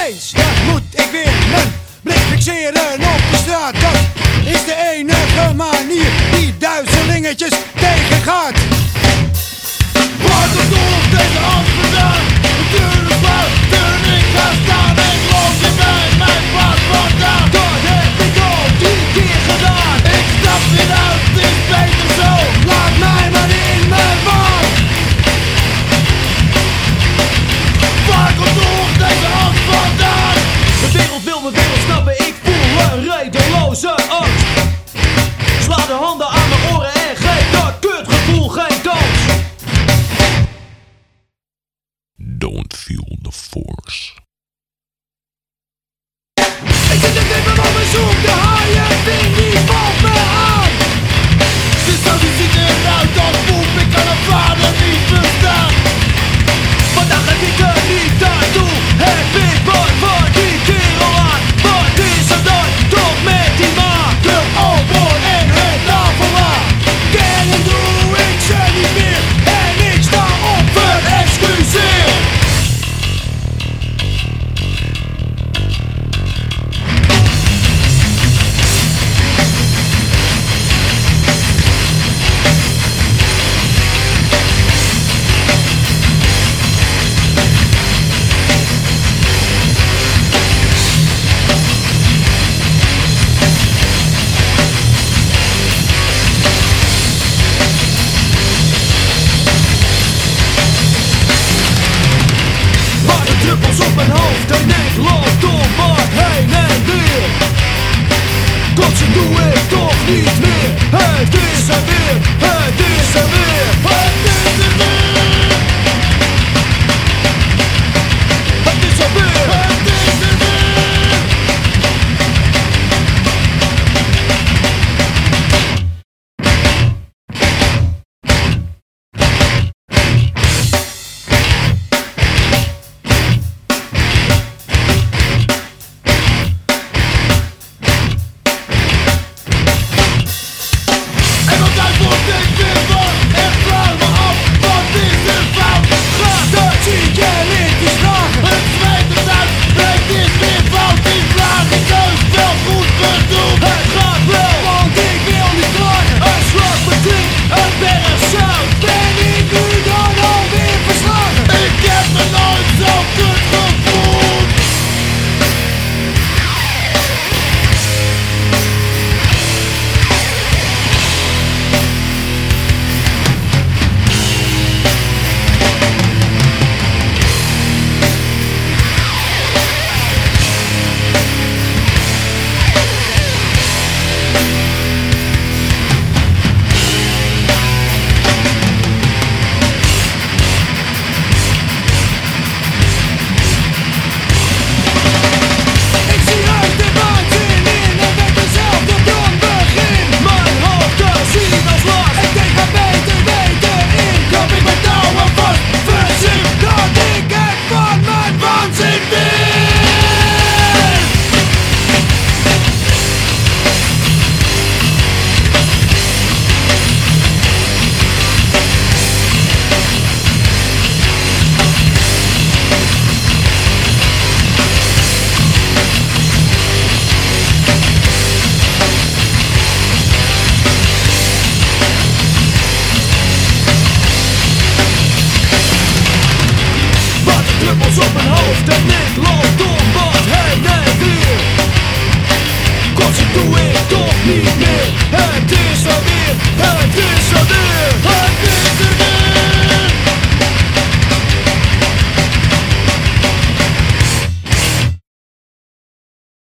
opeens, moet ik weer mijn blik fixeren op de straat. Dat is de enige manier die duizelingetjes tegengaat. feel the force. the neck, love to my hej, nie Kontynuuj to w nitwie, hej, ty